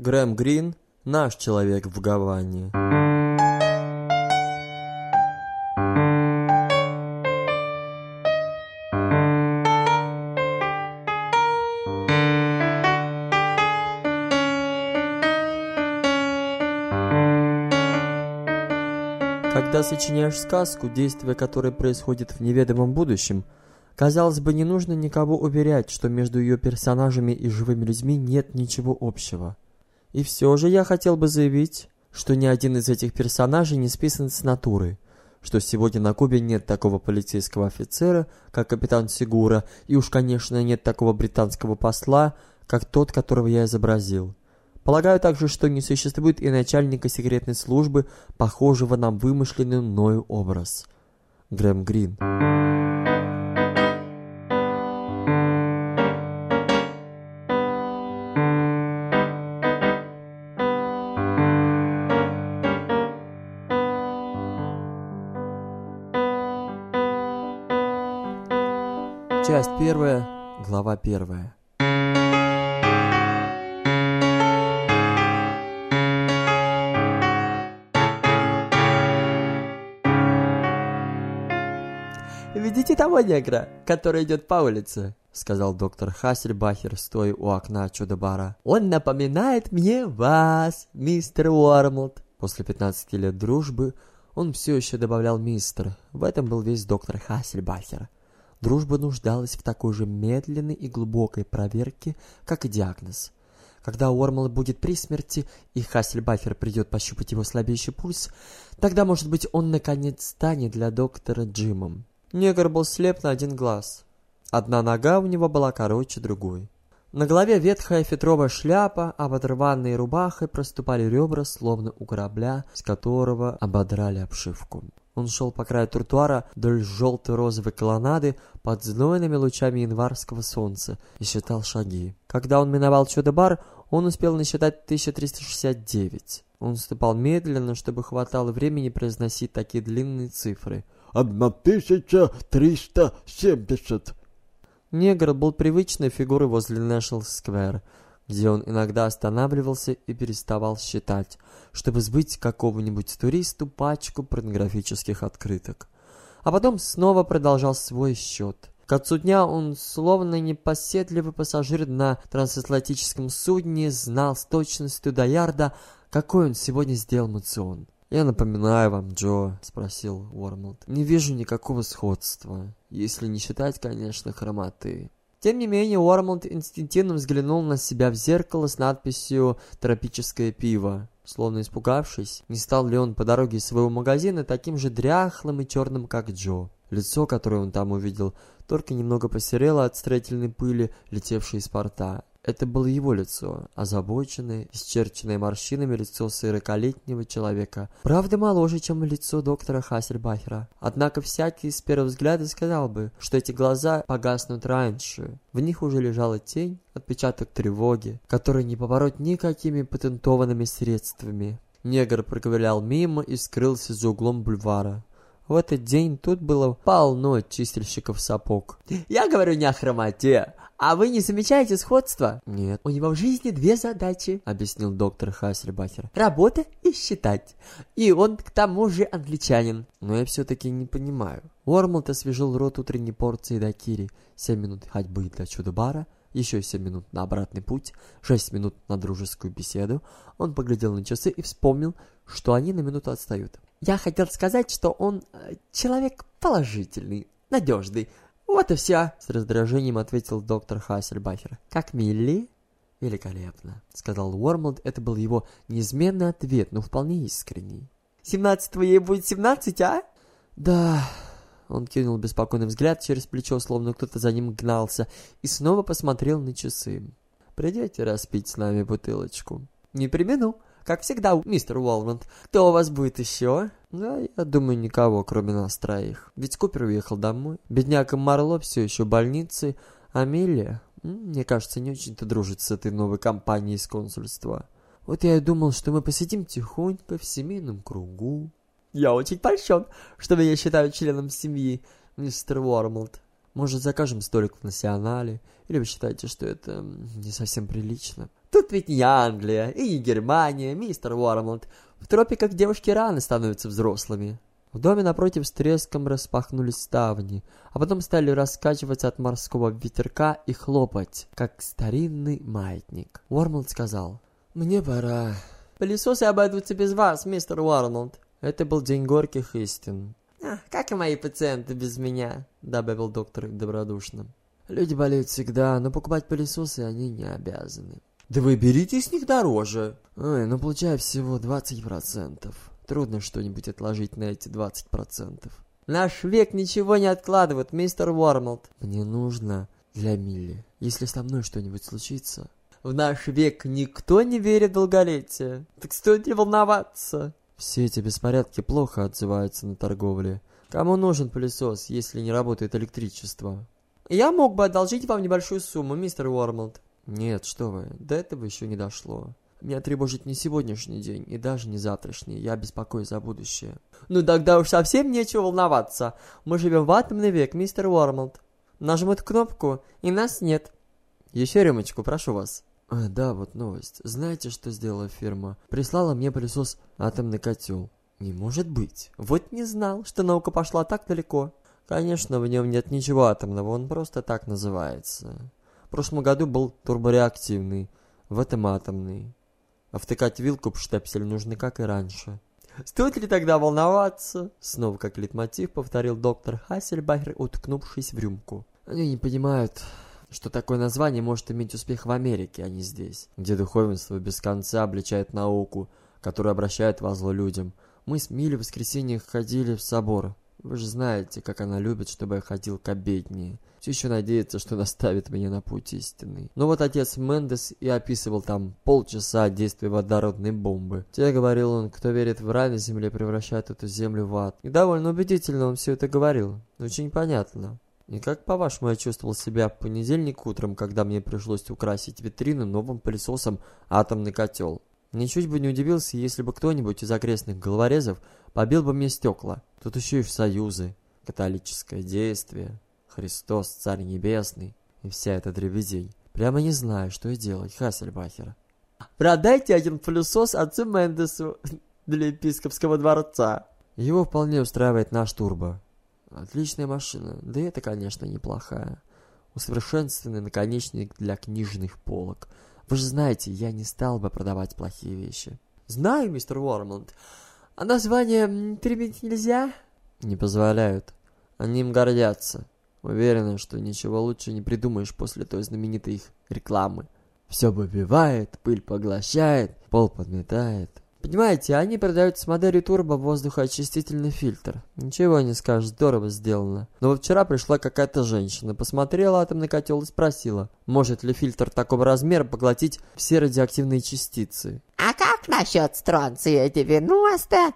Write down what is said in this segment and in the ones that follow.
Грэм Грин – наш человек в Гаване. Когда сочиняешь сказку, действие которой происходит в неведомом будущем, казалось бы, не нужно никого уверять, что между ее персонажами и живыми людьми нет ничего общего. И все же я хотел бы заявить, что ни один из этих персонажей не списан с натуры, что сегодня на Кубе нет такого полицейского офицера, как капитан Сигура, и уж, конечно, нет такого британского посла, как тот, которого я изобразил. Полагаю также, что не существует и начальника секретной службы, похожего на вымышленный мною образ. Грэм Грин. Часть первая, глава первая. «Видите того негра, который идет по улице?» — сказал доктор Хассельбахер, стоя у окна чудо-бара. «Он напоминает мне вас, мистер Уормлд». После 15 лет дружбы он все еще добавлял «мистер». В этом был весь доктор Хассельбахер. Дружба нуждалась в такой же медленной и глубокой проверке, как и диагноз. Когда Уормл будет при смерти, и Хассельбахер придет пощупать его слабейший пульс, тогда, может быть, он наконец станет для доктора Джимом. Негр был слеп на один глаз. Одна нога у него была короче другой. На голове ветхая фетровая шляпа, а под рваной рубахой проступали ребра, словно у корабля, с которого ободрали обшивку. Он шел по краю тротуара вдоль желтой розовой колоннады под знойными лучами январского солнца и считал шаги. Когда он миновал чудо-бар, он успел насчитать 1369. Он ступал медленно, чтобы хватало времени произносить такие длинные цифры – одна тысяча триста семьдесят. Негр был привычной фигурой возле Нэшнл Сквер, где он иногда останавливался и переставал считать, чтобы сбыть какого-нибудь туристу пачку порнографических открыток. А потом снова продолжал свой счет. К концу дня он, словно непоседливый пассажир на трансатлантическом судне, знал с точностью до ярда, какой он сегодня сделал мацион. «Я напоминаю вам, Джо», — спросил Уормлд. «Не вижу никакого сходства, если не считать, конечно, хромоты». Тем не менее, Уормлд инстинктивно взглянул на себя в зеркало с надписью «Тропическое пиво». Словно испугавшись, не стал ли он по дороге из своего магазина таким же дряхлым и черным, как Джо. Лицо, которое он там увидел, только немного посерело от строительной пыли, летевшей из порта. Это было его лицо, озабоченное, исчерченное морщинами лицо сорокалетнего человека, правда моложе, чем лицо доктора Хассельбахера. Однако всякий с первого взгляда сказал бы, что эти глаза погаснут раньше. В них уже лежала тень, отпечаток тревоги, который не побороть никакими патентованными средствами. Негр проковылял мимо и скрылся за углом бульвара. В этот день тут было полно чистильщиков сапог. «Я говорю не о хромоте, а вы не замечаете сходства? Нет. У него в жизни две задачи, объяснил доктор Хассельбахер. Работа и считать. И он к тому же англичанин. Но я все-таки не понимаю. Уормлд освежил рот утренней порции дакири. Семь минут ходьбы для чудо-бара. Еще семь минут на обратный путь, шесть минут на дружескую беседу. Он поглядел на часы и вспомнил, что они на минуту отстают. Я хотел сказать, что он э, человек положительный, надежный, «Вот и все», — с раздражением ответил доктор Хассельбахер. «Как Милли?» «Великолепно», — сказал Уормлд. Это был его неизменный ответ, но вполне искренний. «Семнадцатого ей будет семнадцать, а?» «Да...» Он кинул беспокойный взгляд через плечо, словно кто-то за ним гнался, и снова посмотрел на часы. «Придете распить с нами бутылочку?» «Не примену», как всегда, мистер Уолмонт. Кто у вас будет еще? Да, я думаю, никого, кроме нас троих. Ведь Купер уехал домой. Бедняка Марло все еще в больнице. Амелия, мне кажется, не очень-то дружит с этой новой компанией из консульства. Вот я и думал, что мы посидим тихонько в семейном кругу. Я очень польщен, что меня считают членом семьи, мистер Уормлд. Может, закажем столик в Национале? Или вы считаете, что это не совсем прилично? Тут ведь не Англия и не Германия, мистер Уормланд. В тропиках девушки рано становятся взрослыми. В доме напротив с треском распахнулись ставни, а потом стали раскачиваться от морского ветерка и хлопать, как старинный маятник. Уормланд сказал, «Мне пора». «Пылесосы обойдутся без вас, мистер Уормланд». Это был день горьких истин. «А, как и мои пациенты без меня», — добавил доктор добродушно. «Люди болеют всегда, но покупать пылесосы они не обязаны». «Да вы берите с них дороже». «Ой, ну получаю всего 20%. Трудно что-нибудь отложить на эти 20%. Наш век ничего не откладывает, мистер Уормлд. Мне нужно для Милли. Если со мной что-нибудь случится... В наш век никто не верит в долголетие. Так стоит ли волноваться? Все эти беспорядки плохо отзываются на торговле. Кому нужен пылесос, если не работает электричество? Я мог бы одолжить вам небольшую сумму, мистер Уормлд. Нет, что вы, до этого еще не дошло. Меня тревожит не сегодняшний день и даже не завтрашний. Я беспокоюсь за будущее. Ну тогда уж совсем нечего волноваться. Мы живем в атомный век, мистер Уормлд. Нажмут кнопку, и нас нет. Еще рюмочку, прошу вас. А, да, вот новость. Знаете, что сделала фирма? Прислала мне пылесос «Атомный котел». Не может быть. Вот не знал, что наука пошла так далеко. Конечно, в нем нет ничего атомного, он просто так называется. В прошлом году был турбореактивный, в этом атомный. А втыкать вилку в штепсель нужно, как и раньше. «Стоит ли тогда волноваться?» Снова как литмотив повторил доктор Хассельбахер, уткнувшись в рюмку. Они не понимают, что такое название может иметь успех в Америке, а не здесь, где духовенство без конца обличает науку, которая обращает во зло людям. Мы с Милли в воскресенье ходили в собор. Вы же знаете, как она любит, чтобы я ходил к обедне. Все еще надеется, что наставит меня на путь истинный. Но вот отец Мендес и описывал там полчаса действия водородной бомбы. Те, говорил он, кто верит в рай на земле, превращает эту землю в ад. И довольно убедительно он все это говорил. Очень понятно. И как, по-вашему, я чувствовал себя в понедельник утром, когда мне пришлось украсить витрину новым пылесосом «Атомный котел»? Ничуть бы не удивился, если бы кто-нибудь из окрестных головорезов побил бы мне стекла. Тут еще и в союзы, католическое действие, Христос, Царь Небесный и вся эта дребедень. Прямо не знаю, что и делать, Хассельбахер. Продайте один пылесос отцу Мендесу для епископского дворца. Его вполне устраивает наш турбо. Отличная машина, да и это, конечно, неплохая. Усовершенствованный наконечник для книжных полок. Вы же знаете, я не стал бы продавать плохие вещи. Знаю, мистер Уормланд. А название переменить нельзя? Не позволяют. Они им гордятся. Уверена, что ничего лучше не придумаешь после той знаменитой их рекламы. Все выбивает, пыль поглощает, пол подметает. Понимаете, они продают с моделью турбо воздухоочистительный фильтр. Ничего не скажешь, здорово сделано. Но вот вчера пришла какая-то женщина, посмотрела атомный котел и спросила, может ли фильтр такого размера поглотить все радиоактивные частицы. «А как насчет стронция-90?»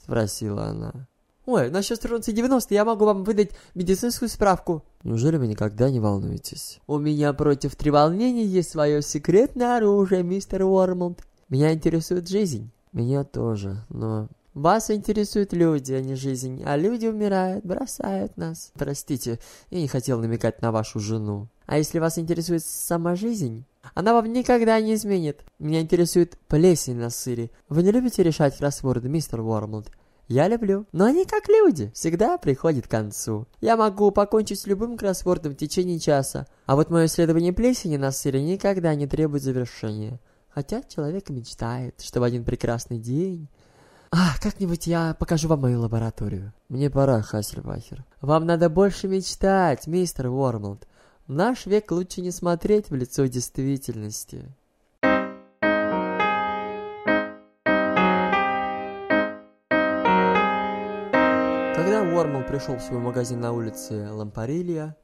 Спросила она. Ой, насчет стронция 90 я могу вам выдать медицинскую справку. Неужели вы никогда не волнуетесь? У меня против треволнений есть свое секретное оружие, мистер Уормлд. Меня интересует жизнь. Меня тоже, но... Вас интересуют люди, а не жизнь, а люди умирают, бросают нас. Простите, я не хотел намекать на вашу жену. А если вас интересует сама жизнь, она вам никогда не изменит. Меня интересует плесень на сыре. Вы не любите решать кроссворды, мистер Уормлд? Я люблю, но они как люди, всегда приходят к концу. Я могу покончить с любым кроссвордом в течение часа, а вот мое исследование плесени на сыре никогда не требует завершения. Хотя человек мечтает, что в один прекрасный день... А, как-нибудь я покажу вам мою лабораторию. Мне пора, Хассельбахер. Вам надо больше мечтать, мистер Уормлд. В наш век лучше не смотреть в лицо действительности. Когда Уормл пришел в свой магазин на улице Лампарилья,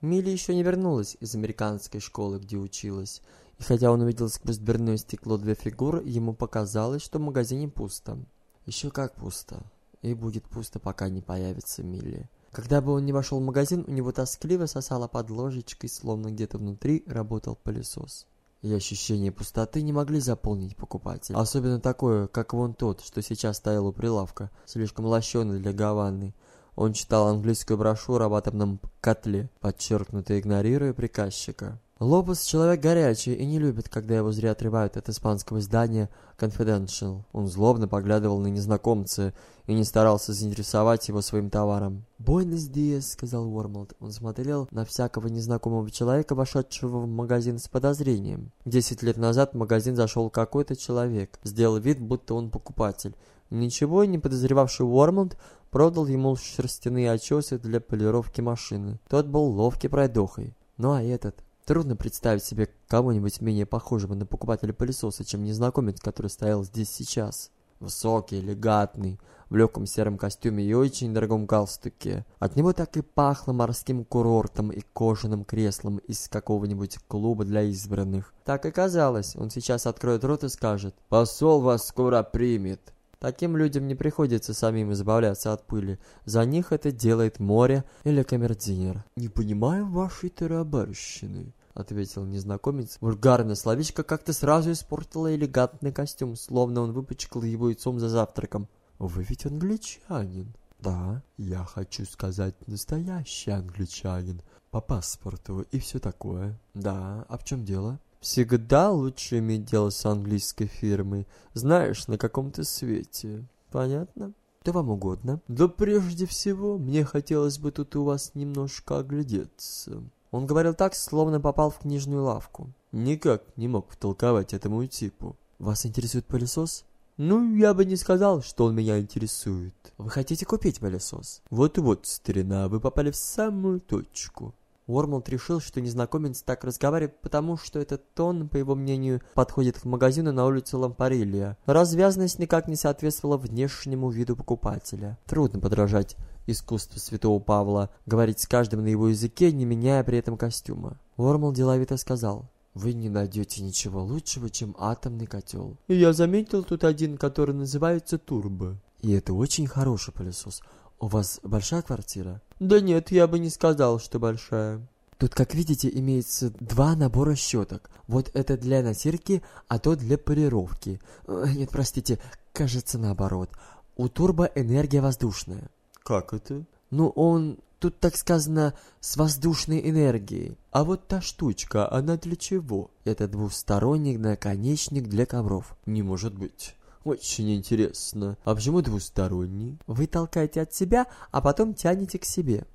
Милли еще не вернулась из американской школы, где училась, и хотя он увидел сквозь дверное стекло две фигуры, ему показалось, что в магазине пусто. Еще как пусто. И будет пусто, пока не появится Милли. Когда бы он не вошел в магазин, у него тоскливо сосало под ложечкой, словно где-то внутри работал пылесос. И ощущение пустоты не могли заполнить покупателя. Особенно такое, как вон тот, что сейчас стоял у прилавка, слишком лощеный для Гаваны. Он читал английскую брошюру об атомном котле, подчеркнуто игнорируя приказчика. Лопес человек горячий и не любит, когда его зря отрывают от испанского издания Confidential. Он злобно поглядывал на незнакомца и не старался заинтересовать его своим товаром. «Буэнос диас», — сказал Уормолд. Он смотрел на всякого незнакомого человека, вошедшего в магазин с подозрением. Десять лет назад в магазин зашел какой-то человек, сделал вид, будто он покупатель. Ничего не подозревавший Уормолд продал ему шерстяные очесы для полировки машины. Тот был ловкий пройдохой. Ну а этот... Трудно представить себе кого-нибудь менее похожего на покупателя пылесоса, чем незнакомец, который стоял здесь сейчас. Высокий, элегантный, в легком сером костюме и очень дорогом галстуке. От него так и пахло морским курортом и кожаным креслом из какого-нибудь клуба для избранных. Так и казалось, он сейчас откроет рот и скажет «Посол вас скоро примет». Таким людям не приходится самим избавляться от пыли. За них это делает море или камердинер. «Не понимаю вашей тарабарщины», — ответил незнакомец. Вульгарное словечко как-то сразу испортило элегантный костюм, словно он выпачкал его яйцом за завтраком. «Вы ведь англичанин?» «Да, я хочу сказать настоящий англичанин, по паспорту и все такое». «Да, а в чем дело?» Всегда лучше иметь дело с английской фирмой. Знаешь, на каком ты свете. Понятно? Что вам угодно? Да прежде всего, мне хотелось бы тут у вас немножко оглядеться. Он говорил так, словно попал в книжную лавку. Никак не мог втолковать этому типу. Вас интересует пылесос? Ну, я бы не сказал, что он меня интересует. Вы хотите купить пылесос? Вот-вот, старина, вы попали в самую точку. Уормолд решил, что незнакомец так разговаривает, потому что этот тон, по его мнению, подходит к магазину на улице Лампарилья. Развязность никак не соответствовала внешнему виду покупателя. Трудно подражать искусству святого Павла, говорить с каждым на его языке, не меняя при этом костюма. Уормол деловито сказал, «Вы не найдете ничего лучшего, чем атомный котел. И я заметил тут один, который называется Турбо. И это очень хороший пылесос. У вас большая квартира? Да нет, я бы не сказал, что большая. Тут, как видите, имеется два набора щеток. Вот это для натирки, а то для полировки. Э, нет, простите, кажется наоборот. У турбо энергия воздушная. Как это? Ну, он, тут так сказано, с воздушной энергией. А вот та штучка, она для чего? Это двусторонний наконечник для ковров. Не может быть. Очень интересно. А почему двусторонний? Вы толкаете от себя, а потом тянете к себе.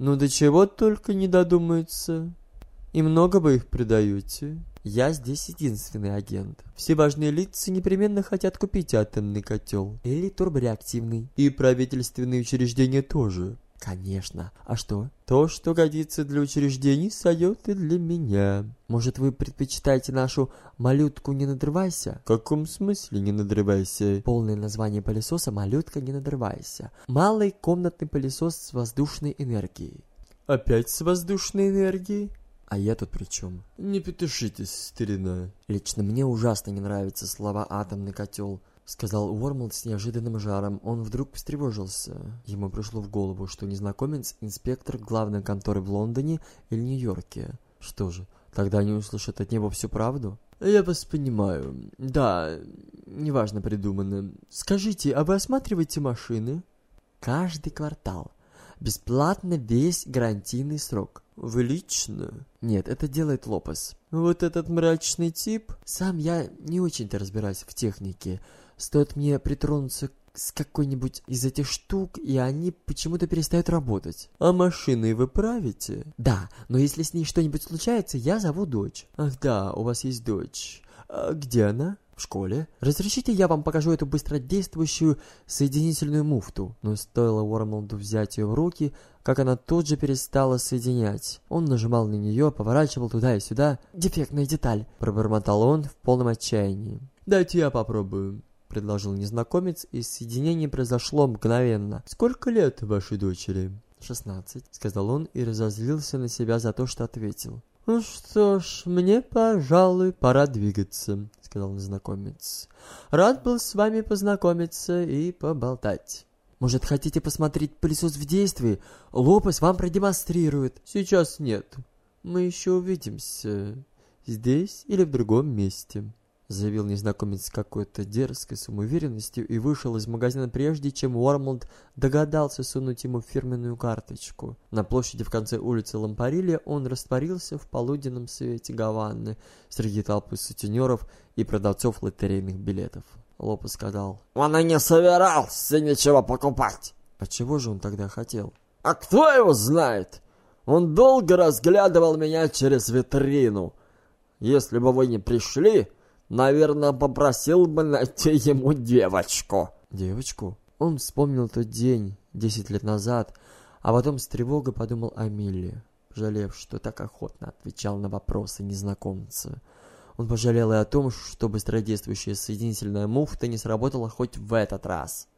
Ну до чего только не додумаются. И много вы их продаете. Я здесь единственный агент. Все важные лица непременно хотят купить атомный котел. Или турбореактивный. И правительственные учреждения тоже. Конечно. А что? То, что годится для учреждений, сойдет и для меня. Может, вы предпочитаете нашу «малютку не надрывайся»? В каком смысле не надрывайся? Полное название пылесоса «малютка не надрывайся». Малый комнатный пылесос с воздушной энергией. Опять с воздушной энергией? А я тут при чем? Не петушитесь, старина. Лично мне ужасно не нравятся слова «атомный котел» сказал Уормлд с неожиданным жаром. Он вдруг встревожился. Ему пришло в голову, что незнакомец – инспектор главной конторы в Лондоне или Нью-Йорке. Что же, тогда они услышат от него всю правду? «Я вас понимаю. Да, неважно придумано. Скажите, а вы осматриваете машины?» «Каждый квартал. Бесплатно весь гарантийный срок». «Вы лично?» «Нет, это делает Лопес». «Вот этот мрачный тип?» «Сам я не очень-то разбираюсь в технике». Стоит мне притронуться с какой-нибудь из этих штук, и они почему-то перестают работать. А машиной вы правите? Да, но если с ней что-нибудь случается, я зову дочь. Ах да, у вас есть дочь. А где она? В школе. Разрешите, я вам покажу эту быстродействующую соединительную муфту. Но стоило Уормолду взять ее в руки, как она тут же перестала соединять. Он нажимал на нее, поворачивал туда и сюда. «Дефектная деталь», — пробормотал он в полном отчаянии. «Дайте я попробую». — предложил незнакомец, и соединение произошло мгновенно. «Сколько лет вашей дочери?» «Шестнадцать», — сказал он и разозлился на себя за то, что ответил. «Ну что ж, мне, пожалуй, пора двигаться», — сказал незнакомец. «Рад был с вами познакомиться и поболтать». «Может, хотите посмотреть пылесос в действии? Лопес вам продемонстрирует». «Сейчас нет. Мы еще увидимся. Здесь или в другом месте». Заявил незнакомец с какой-то дерзкой самоуверенностью и вышел из магазина прежде, чем Уормлд догадался сунуть ему фирменную карточку. На площади в конце улицы Лампарилья он растворился в полуденном свете Гаванны среди толпы сутенеров и продавцов лотерейных билетов. Лопес сказал, Он и не собирался ничего покупать. а чего же он тогда хотел? А кто его знает? Он долго разглядывал меня через витрину. Если бы вы не пришли, наверное, попросил бы найти ему девочку. Девочку? Он вспомнил тот день, десять лет назад, а потом с тревогой подумал о Милле, пожалев, что так охотно отвечал на вопросы незнакомца. Он пожалел и о том, что быстродействующая соединительная муфта не сработала хоть в этот раз.